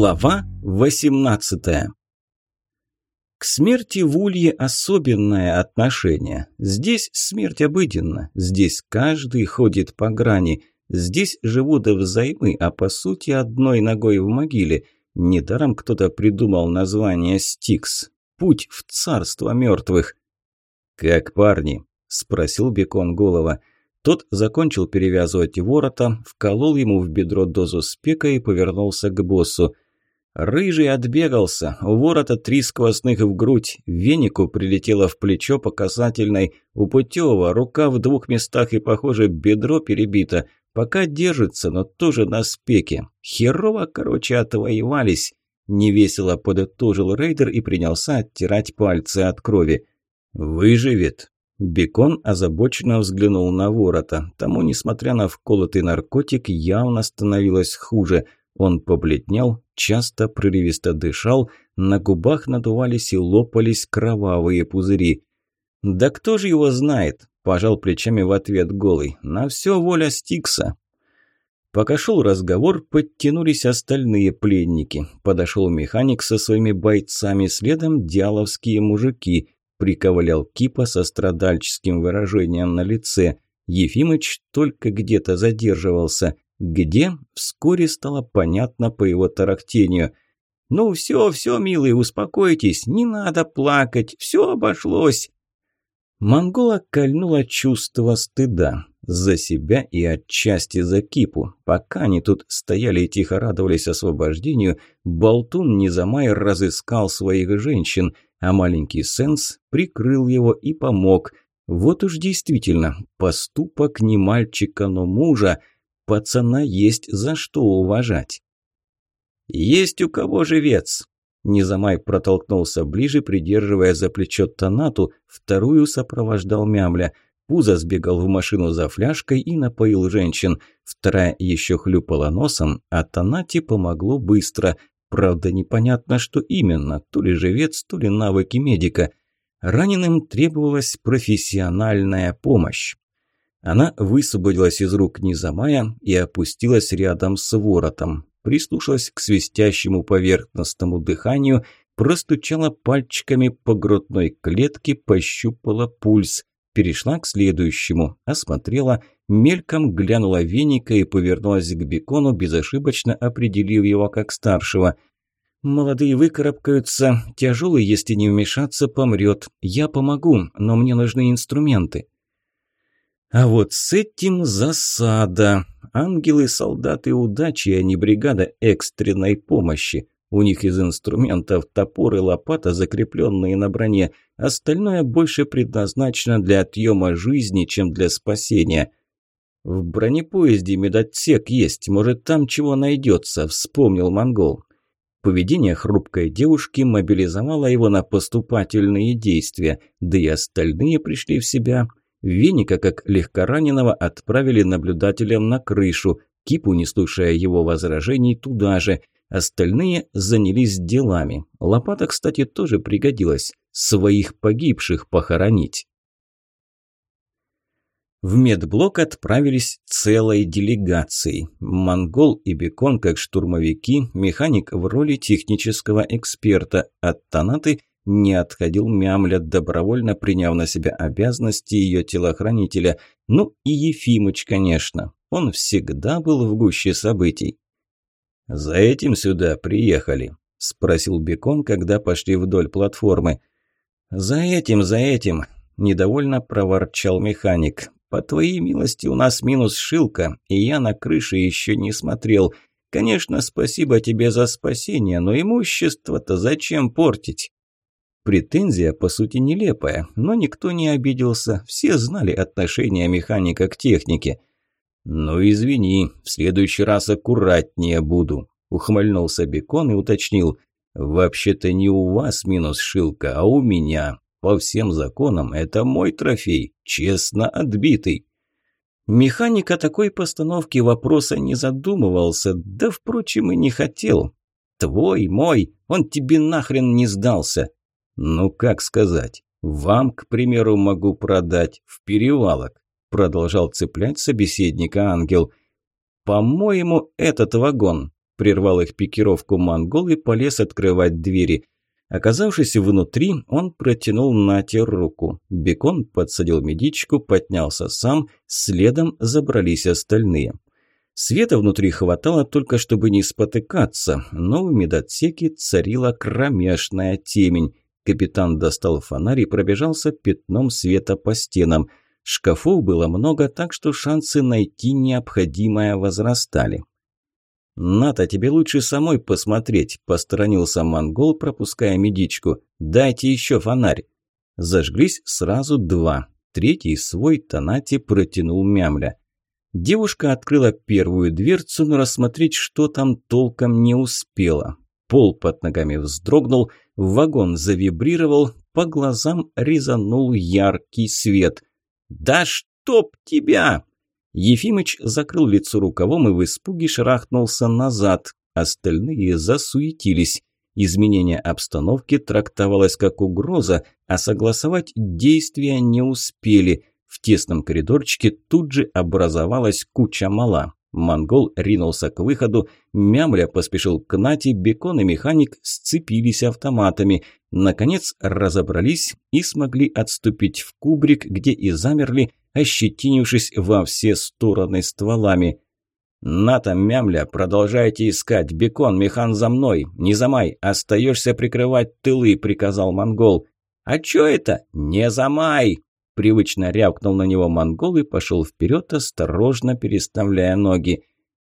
Глава 18 К смерти в Улье особенное отношение. Здесь смерть обыденна, здесь каждый ходит по грани, здесь живут взаймы, а по сути одной ногой в могиле. Недаром кто-то придумал название «Стикс» – «Путь в царство мертвых». «Как парни?» – спросил Бекон Голова – тот закончил перевязывать ворота, вколол ему в бедро дозу спека и повернулся к боссу. Рыжий отбегался, у ворота три сквозных в грудь, венику прилетело в плечо по касательной, у Путева рука в двух местах и, похоже, бедро перебито. Пока держится, но тоже на спеке. Херово, короче, отвоевались. Невесело подытожил рейдер и принялся оттирать пальцы от крови. «Выживет», Бекон озабоченно взглянул на ворота. Тому, несмотря на вколотый наркотик, явно становилось хуже. Он побледнел, часто прерывисто дышал, на губах надувались и лопались кровавые пузыри. «Да кто же его знает?» – пожал плечами в ответ голый. «На все воля Стикса». Пока шел разговор, подтянулись остальные пленники. Подошел механик со своими бойцами, следом дьяловские мужики – приковылял Кипа со страдальческим выражением на лице. Ефимыч только где-то задерживался. Где? Вскоре стало понятно по его тарахтению. «Ну все, все, милые, успокойтесь, не надо плакать, все обошлось». Монгола кольнуло чувство стыда за себя и отчасти за Кипу. Пока они тут стояли и тихо радовались освобождению, Болтун Низамай разыскал своих женщин – а маленький Сенс прикрыл его и помог. Вот уж действительно, поступок не мальчика, но мужа. Пацана есть за что уважать. «Есть у кого живец!» Низамай протолкнулся ближе, придерживая за плечо Танату, вторую сопровождал Мямля. Пузо сбегал в машину за фляжкой и напоил женщин. Вторая еще хлюпала носом, а Танате помогло быстро. Правда, непонятно, что именно, то ли живец, то ли навыки медика. Раненым требовалась профессиональная помощь. Она высвободилась из рук Низамая и опустилась рядом с воротом. Прислушалась к свистящему поверхностному дыханию, простучала пальчиками по грудной клетке, пощупала пульс перешла к следующему, осмотрела, мельком глянула веника и повернулась к бекону, безошибочно определив его как старшего. «Молодые выкарабкаются, тяжелый, если не вмешаться, помрет. Я помогу, но мне нужны инструменты». А вот с этим засада. Ангелы-солдаты удачи, а не бригада экстренной помощи. У них из инструментов топор и лопата, закрепленные на броне. Остальное больше предназначено для отъема жизни, чем для спасения. «В бронепоезде медотсек есть, может, там чего найдется», – вспомнил монгол. Поведение хрупкой девушки мобилизовало его на поступательные действия, да и остальные пришли в себя. Веника, как легкораненого, отправили наблюдателем на крышу, Кипу, не слушая его возражений, туда же – Остальные занялись делами. Лопата, кстати, тоже пригодилась. Своих погибших похоронить. В медблок отправились целой делегацией. Монгол и Бекон как штурмовики, механик в роли технического эксперта. От Танаты не отходил Мямля, добровольно приняв на себя обязанности ее телохранителя. Ну и Ефимыч, конечно. Он всегда был в гуще событий. «За этим сюда приехали?» – спросил Бекон, когда пошли вдоль платформы. «За этим, за этим!» – недовольно проворчал механик. «По твоей милости у нас минус шилка, и я на крыше еще не смотрел. Конечно, спасибо тебе за спасение, но имущество-то зачем портить?» Претензия, по сути, нелепая, но никто не обиделся, все знали отношение механика к технике. «Ну, извини, в следующий раз аккуратнее буду», – ухмыльнулся Бекон и уточнил. «Вообще-то не у вас минус шилка, а у меня. По всем законам это мой трофей, честно отбитый». Механик о такой постановке вопроса не задумывался, да, впрочем, и не хотел. «Твой, мой, он тебе нахрен не сдался». «Ну, как сказать, вам, к примеру, могу продать в перевалок. Продолжал цеплять собеседника ангел. «По-моему, этот вагон». прервал их пикировку монгол и полез открывать двери. Оказавшись внутри, он протянул Нате руку. Бекон подсадил медичку, поднялся сам, следом забрались остальные. Света внутри хватало только, чтобы не спотыкаться, но в медотсеке царила кромешная темень. Капитан достал фонарь и пробежался пятном света по стенам. Шкафов было много, так что шансы найти необходимое возрастали. «Ната, тебе лучше самой посмотреть», – посторонился монгол, пропуская медичку. «Дайте еще фонарь». Зажглись сразу два. Третий свой Танати протянул мямля. Девушка открыла первую дверцу, но рассмотреть, что там толком не успела. Пол под ногами вздрогнул, вагон завибрировал, по глазам резанул яркий свет. «Да чтоб тебя!» Ефимыч закрыл лицо рукавом и в испуге шарахнулся назад. Остальные засуетились. Изменение обстановки трактовалось как угроза, а согласовать действия не успели – в тесном коридорчике тут же образовалась куча мала. Монгол ринулся к выходу, Мямля поспешил к Нате, Бекон и механик сцепились автоматами. Наконец разобрались и смогли отступить в кубрик, где и замерли, ощетинившись во все стороны стволами. «Ната, Мямля, продолжайте искать. Бекон, механ за мной. Не замай, остаешься прикрывать тылы», – приказал монгол. «А чё это? Не замай!» Привычно рявкнул на него монгол и пошел вперед, осторожно переставляя ноги.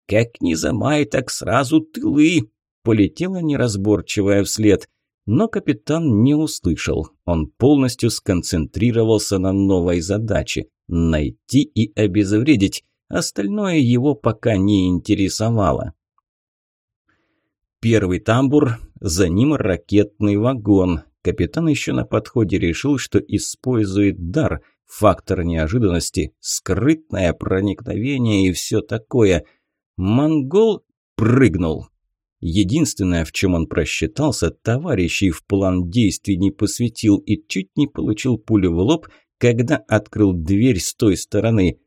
«Как не замай, так сразу тылы!» Полетела неразборчивая вслед. Но капитан не услышал. Он полностью сконцентрировался на новой задаче – найти и обезвредить. Остальное его пока не интересовало. Первый тамбур, за ним ракетный вагон. Капитан еще на подходе решил, что использует дар, фактор неожиданности, скрытное проникновение и все такое. Монгол прыгнул. Единственное, в чем он просчитался, товарищей в план действий не посвятил и чуть не получил пулю в лоб, когда открыл дверь с той стороны.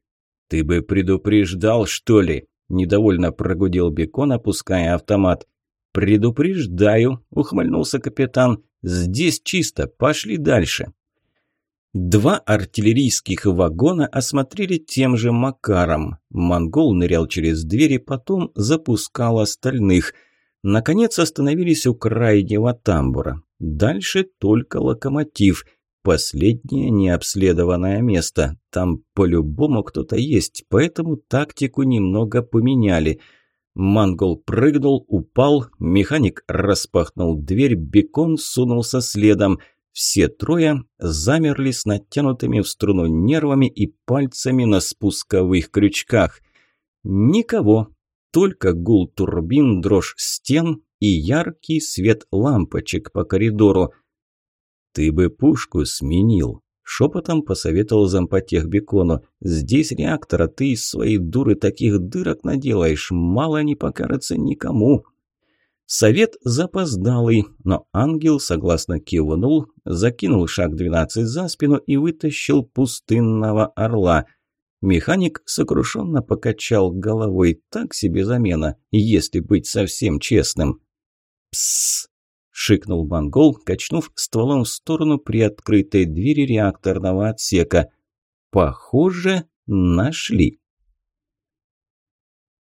«Ты бы предупреждал, что ли?» – недовольно прогудел Бекон, опуская автомат. «Предупреждаю», – ухмыльнулся капитан. Здесь чисто, пошли дальше. Два артиллерийских вагона осмотрели тем же макаром. Монгол нырял через двери, потом запускал остальных. Наконец остановились у крайнего тамбура. Дальше только локомотив. Последнее необследованное место. Там по-любому кто-то есть, поэтому тактику немного поменяли – Мангол прыгнул, упал, механик распахнул дверь, бекон сунулся следом. Все трое замерли с натянутыми в струну нервами и пальцами на спусковых крючках. Никого, только гул турбин, дрожь стен и яркий свет лампочек по коридору. «Ты бы пушку сменил», Шепотом посоветовал зампотех Бекону. «Здесь реактора, ты из своей дуры таких дырок наделаешь, мало не покажется никому». Совет запоздалый, но ангел согласно кивнул, закинул шаг 12 за спину и вытащил пустынного орла. Механик сокрушенно покачал головой, так себе замена, если быть совсем честным. «Псс!» Шикнул монгол, качнув стволом в сторону приоткрытой двери реакторного отсека. «Похоже, нашли».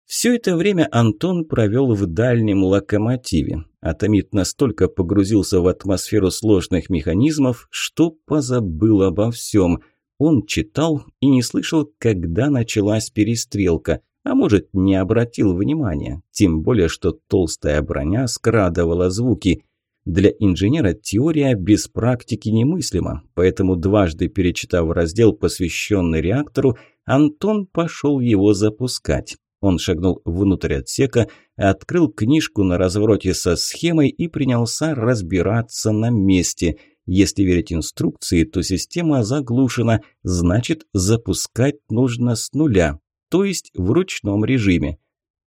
Все это время Антон провел в дальнем локомотиве. Атомит настолько погрузился в атмосферу сложных механизмов, что позабыл обо всем. Он читал и не слышал, когда началась перестрелка, а может, не обратил внимания. Тем более, что толстая броня скрадывала звуки. Для инженера теория без практики немыслима, поэтому дважды перечитав раздел, посвященный реактору, Антон пошел его запускать. Он шагнул внутрь отсека, открыл книжку на развороте со схемой и принялся разбираться на месте. Если верить инструкции, то система заглушена, значит запускать нужно с нуля, то есть в ручном режиме.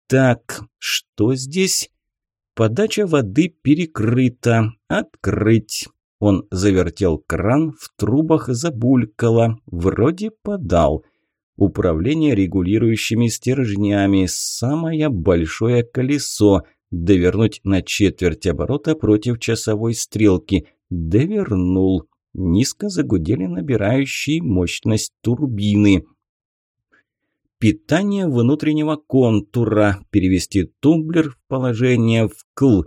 Так, что здесь? Подача воды перекрыта. Открыть. Он завертел кран, в трубах забулькало. Вроде подал. управление регулирующими стержнями, самое большое колесо, довернуть на четверть оборота против часовой стрелки. Довернул. Низко загудели набирающие мощность турбины. Питание внутреннего контура. Перевести тумблер в положение вкл.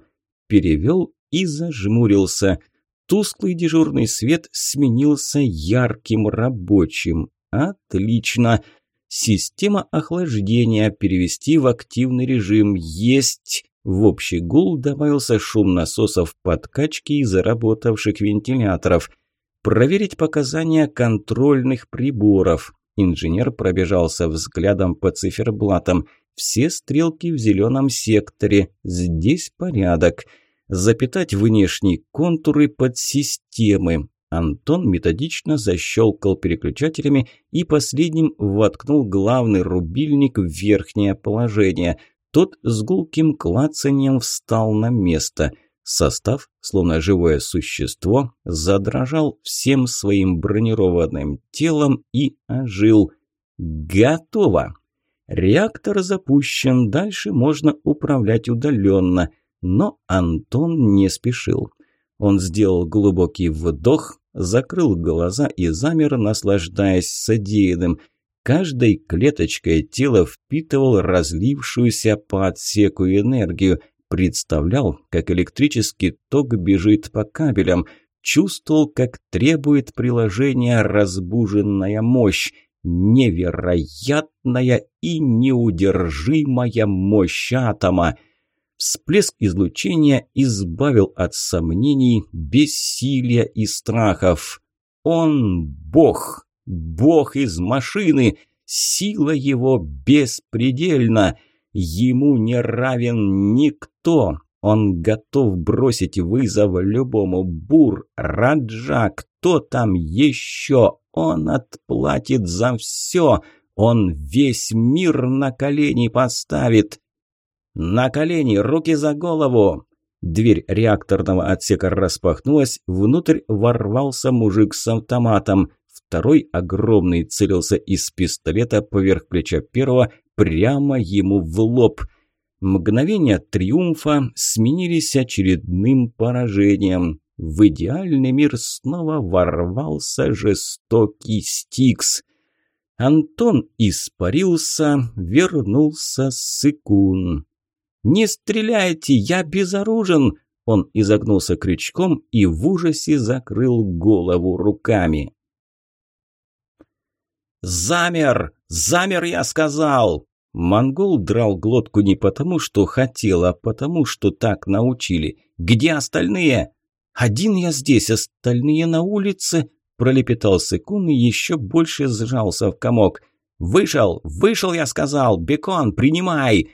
Перевел и зажмурился. Тусклый дежурный свет сменился ярким рабочим. Отлично. Система охлаждения перевести в активный режим. Есть. В общий гул добавился шум насосов подкачки и заработавших вентиляторов. Проверить показания контрольных приборов. Инженер пробежался взглядом по циферблатам. Все стрелки в зеленом секторе. Здесь порядок. Запитать внешние контуры под системы. Антон методично защелкал переключателями и последним воткнул главный рубильник в верхнее положение – тот с гулким клацанием встал на место. Состав, словно живое существо, задрожал всем своим бронированным телом и ожил. Готово! Реактор запущен, дальше можно управлять удаленно. Но Антон не спешил. Он сделал глубокий вдох, закрыл глаза и замер, наслаждаясь содеянным – Каждой клеточкой тело впитывал разлившуюся по отсеку энергию, представлял, как электрический ток бежит по кабелям, чувствовал, как требует приложения разбуженная мощь, невероятная и неудержимая мощь атома. Всплеск излучения избавил от сомнений, бессилия и страхов. Он Бог! Бог из машины, сила его беспредельна, ему не равен никто. Он готов бросить вызов любому бур, раджа, кто там еще. Он отплатит за все. Он весь мир на колени поставит. На колени, руки за голову. Дверь реакторного отсека распахнулась, внутрь ворвался мужик с автоматом. Второй огромный целился из пистолета поверх плеча первого прямо ему в лоб. Мгновения триумфа сменились очередным поражением. В идеальный мир снова ворвался жестокий Стикс. Антон испарился, вернулся Сыкун. «Не стреляйте, я безоружен!» Он изогнулся крючком и в ужасе закрыл голову руками. «Замер! Замер, я сказал!» Монгол драл глотку не потому, что хотел, а потому, что так научили. «Где остальные?» «Один я здесь, остальные на улице», – пролепетал Сыкун и еще больше сжался в комок. «Вышел! Вышел, я сказал! Бекон, принимай!»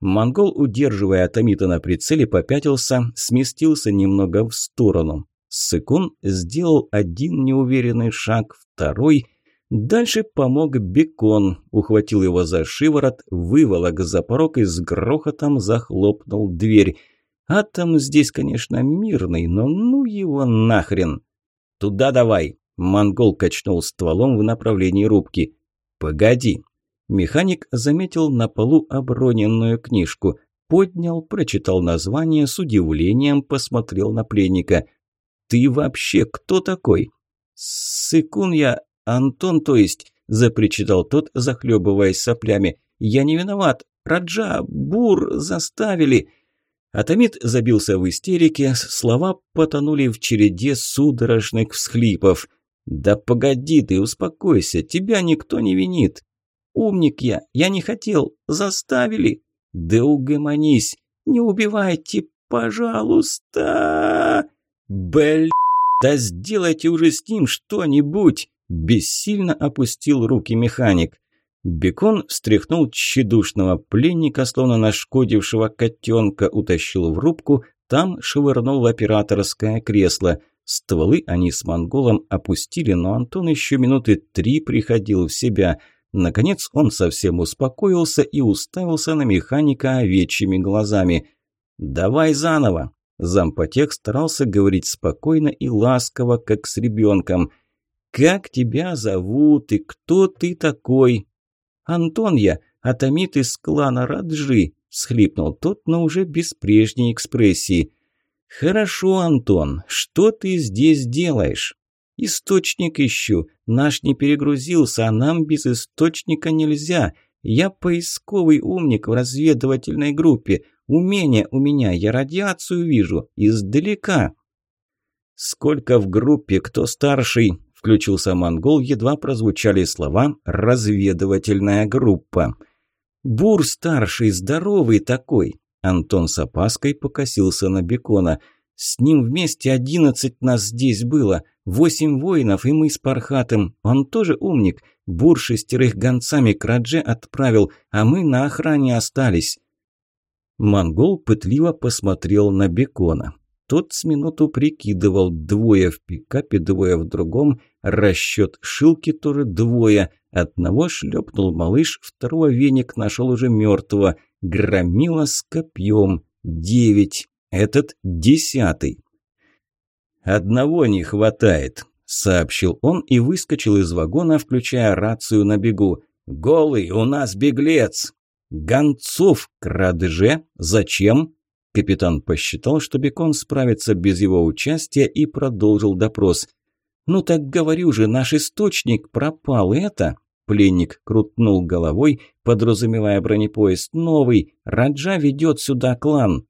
Монгол, удерживая Атомита на прицеле, попятился, сместился немного в сторону. Сыкун сделал один неуверенный шаг, второй – Дальше помог Бекон, ухватил его за шиворот, выволок за порог и с грохотом захлопнул дверь. Атом здесь, конечно, мирный, но ну его нахрен. «Туда давай!» – монгол качнул стволом в направлении рубки. «Погоди!» Механик заметил на полу оброненную книжку. Поднял, прочитал название, с удивлением посмотрел на пленника. «Ты вообще кто такой?» «Сыкун я, «Антон, то есть», – запричитал тот, захлебываясь соплями. «Я не виноват. Раджа, Бур заставили». Атомит забился в истерике, слова потонули в череде судорожных всхлипов. «Да погоди ты, успокойся, тебя никто не винит». «Умник я, я не хотел, заставили». «Да угомонись, не убивайте, пожалуйста!» «Блядь, да сделайте уже с ним что-нибудь!» Бессильно опустил руки механик. Бекон встряхнул тщедушного пленника, словно нашкодившего котенка, утащил в рубку, там швырнул в операторское кресло. Стволы они с монголом опустили, но Антон еще минуты три приходил в себя. Наконец он совсем успокоился и уставился на механика овечьими глазами. «Давай заново!» Зампотех старался говорить спокойно и ласково, как с ребенком – Как тебя зовут и кто ты такой?» «Антон я, атомит из клана Раджи», – схлипнул тот, но уже без прежней экспрессии. «Хорошо, Антон, что ты здесь делаешь?» «Источник ищу. Наш не перегрузился, а нам без источника нельзя. Я поисковый умник в разведывательной группе. Умение у меня, я радиацию вижу. Издалека». «Сколько в группе, кто старший?» – включился монгол, едва прозвучали слова «разведывательная группа». «Бур старший, здоровый такой!» Антон с опаской покосился на Бекона. «С ним вместе одиннадцать нас здесь было. Восемь воинов, и мы с Пархатом. Он тоже умник. Бур шестерых гонцами к Радже отправил, а мы на охране остались». Монгол пытливо посмотрел на Бекона. Тот с минуту прикидывал двое в пикапе, двое в другом. Расчет Шилки тоже двое. Одного шлепнул малыш, второго веник нашел уже мертвого. Громила с копьем. Девять. Этот десятый. «Одного не хватает», – сообщил он и выскочил из вагона, включая рацию на бегу. «Голый, у нас беглец!» «Гонцов крадже? Зачем?» Капитан посчитал, что Бекон справится без его участия и продолжил допрос. «Ну так говорю же, наш источник пропал, это...» Пленник крутнул головой, подразумевая бронепоезд. «Новый! Раджа ведет сюда клан!»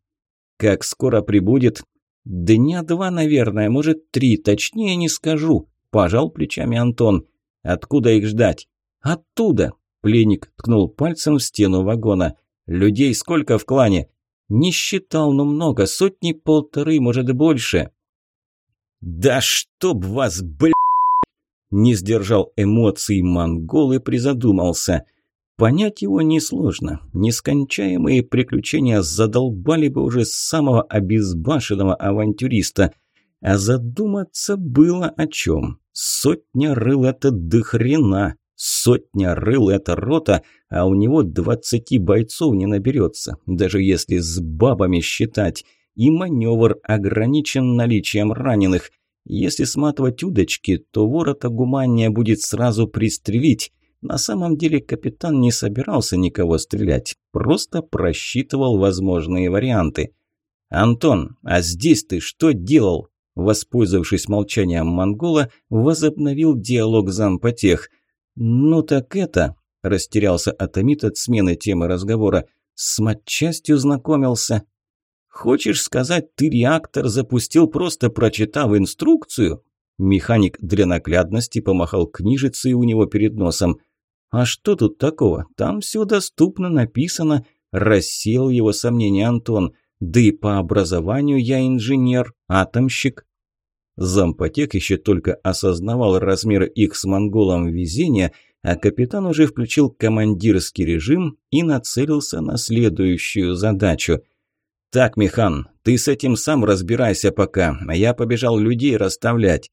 «Как скоро прибудет?» «Дня два, наверное, может, три, точнее не скажу», – пожал плечами Антон. «Откуда их ждать?» «Оттуда!» – пленник ткнул пальцем в стену вагона. «Людей сколько в клане?» «Не считал, но много, сотни-полторы, может, больше». «Да чтоб вас, бля!» Не сдержал эмоций монгол и призадумался. Понять его несложно. Нескончаемые приключения задолбали бы уже самого обезбашенного авантюриста. А задуматься было о чем. Сотня рыл – это дохрена. Сотня рыл – это рота, а у него двадцати бойцов не наберется, даже если с бабами считать. И маневр ограничен наличием раненых. Если сматывать удочки, то ворота гумания будет сразу пристрелить. На самом деле капитан не собирался никого стрелять, просто просчитывал возможные варианты. «Антон, а здесь ты что делал?» Воспользовавшись молчанием монгола, возобновил диалог зампотех. «Ну так это...» – растерялся Атомит от смены темы разговора. «С матчастью знакомился. Хочешь сказать, ты реактор запустил, просто прочитав инструкцию?» Механик для наглядности помахал книжицей у него перед носом. «А что тут такого? Там все доступно написано», – рассеял его сомнения Антон. «Да и по образованию я инженер, атомщик». Зампотек еще только осознавал размеры их с монголом везения, а капитан уже включил командирский режим и нацелился на следующую задачу – «Так, Михан, ты с этим сам разбирайся пока, а я побежал людей расставлять».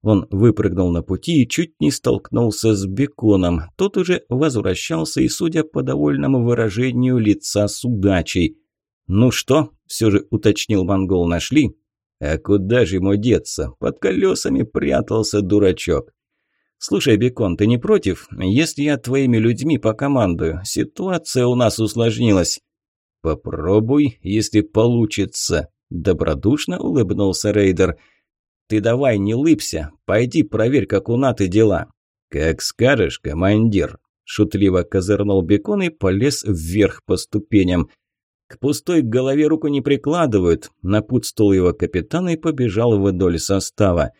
Он выпрыгнул на пути и чуть не столкнулся с Беконом. Тот уже возвращался и, судя по довольному выражению лица, с удачей. «Ну что?» – все же уточнил монгол. «Нашли?» «А куда же ему деться? Под колесами прятался дурачок». «Слушай, Бекон, ты не против? Если я твоими людьми покомандую, ситуация у нас усложнилась». «Попробуй, если получится», – добродушно улыбнулся рейдер. «Ты давай не лыбся, пойди проверь, как у Наты дела». «Как скажешь, командир», – шутливо козырнул Бекон и полез вверх по ступеням. «К пустой голове руку не прикладывают», – напутствовал его капитан и побежал вдоль состава.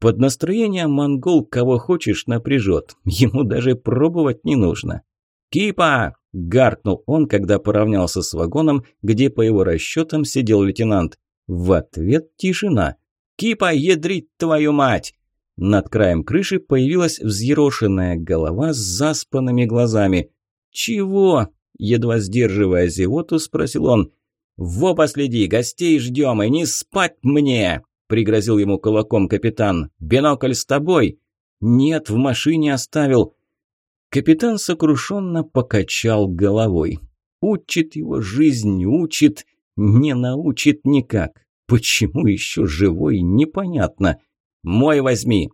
Под настроение монгол кого хочешь напряжет, ему даже пробовать не нужно. «Кипа!» – гаркнул он, когда поравнялся с вагоном, где, по его расчетам, сидел лейтенант. В ответ тишина. «Кипа, ядрить твою мать!» Над краем крыши появилась взъерошенная голова с заспанными глазами. «Чего?» – едва сдерживая зевоту, спросил он. «Во последи, гостей ждем, и не спать мне!» – пригрозил ему кулаком капитан. «Бинокль с тобой?» «Нет, в машине оставил». Капитан сокрушенно покачал головой. Учит его жизнь, учит, не научит никак. Почему еще живой, непонятно. «Мой возьми!»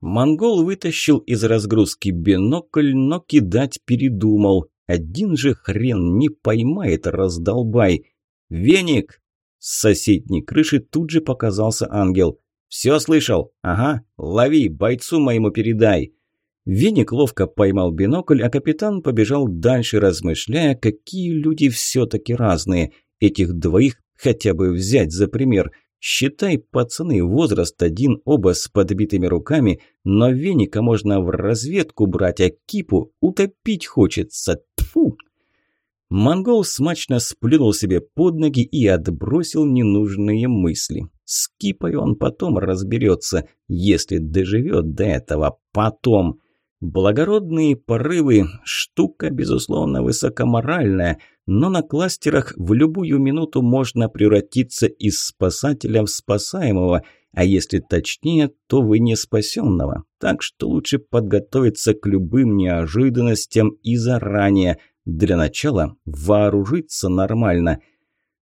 Монгол вытащил из разгрузки бинокль, но кидать передумал. Один же хрен не поймает, раздолбай. «Веник!» С соседней крыши тут же показался ангел. «Все слышал? Ага, лови, бойцу моему передай!» Веник ловко поймал бинокль, а капитан побежал дальше, размышляя, какие люди все-таки разные. Этих двоих хотя бы взять за пример. Считай, пацаны, возраст один, оба с подбитыми руками, но веника можно в разведку брать, а кипу утопить хочется. Тфу! Монгол смачно сплюнул себе под ноги и отбросил ненужные мысли. С кипой он потом разберется, если доживет до этого потом. Благородные порывы – штука, безусловно, высокоморальная, но на кластерах в любую минуту можно превратиться из спасателя в спасаемого, а если точнее, то в неспасенного. Так что лучше подготовиться к любым неожиданностям и заранее. Для начала вооружиться нормально –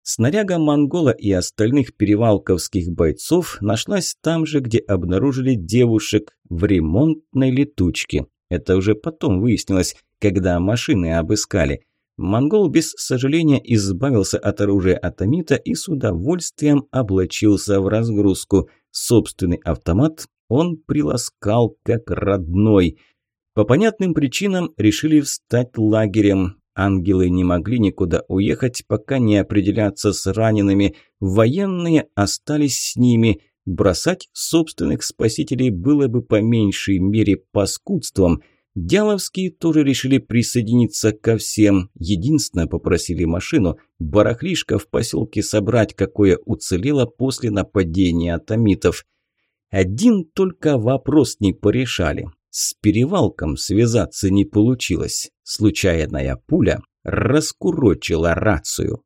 Снаряга монгола и остальных перевалковских бойцов нашлась там же, где обнаружили девушек в ремонтной летучке. Это уже потом выяснилось, когда машины обыскали. Монгол без сожаления избавился от оружия атомита и с удовольствием облачился в разгрузку. Собственный автомат он приласкал как родной. По понятным причинам решили встать лагерем. Ангелы не могли никуда уехать, пока не определяться с ранеными. Военные остались с ними. Бросать собственных спасителей было бы по меньшей мере паскудством. Дяловские тоже решили присоединиться ко всем. Единственное, попросили машину, барахлишко в поселке собрать, какое уцелело после нападения атомитов. Один только вопрос не порешали. С перевалком связаться не получилось. Случайная пуля раскурочила рацию.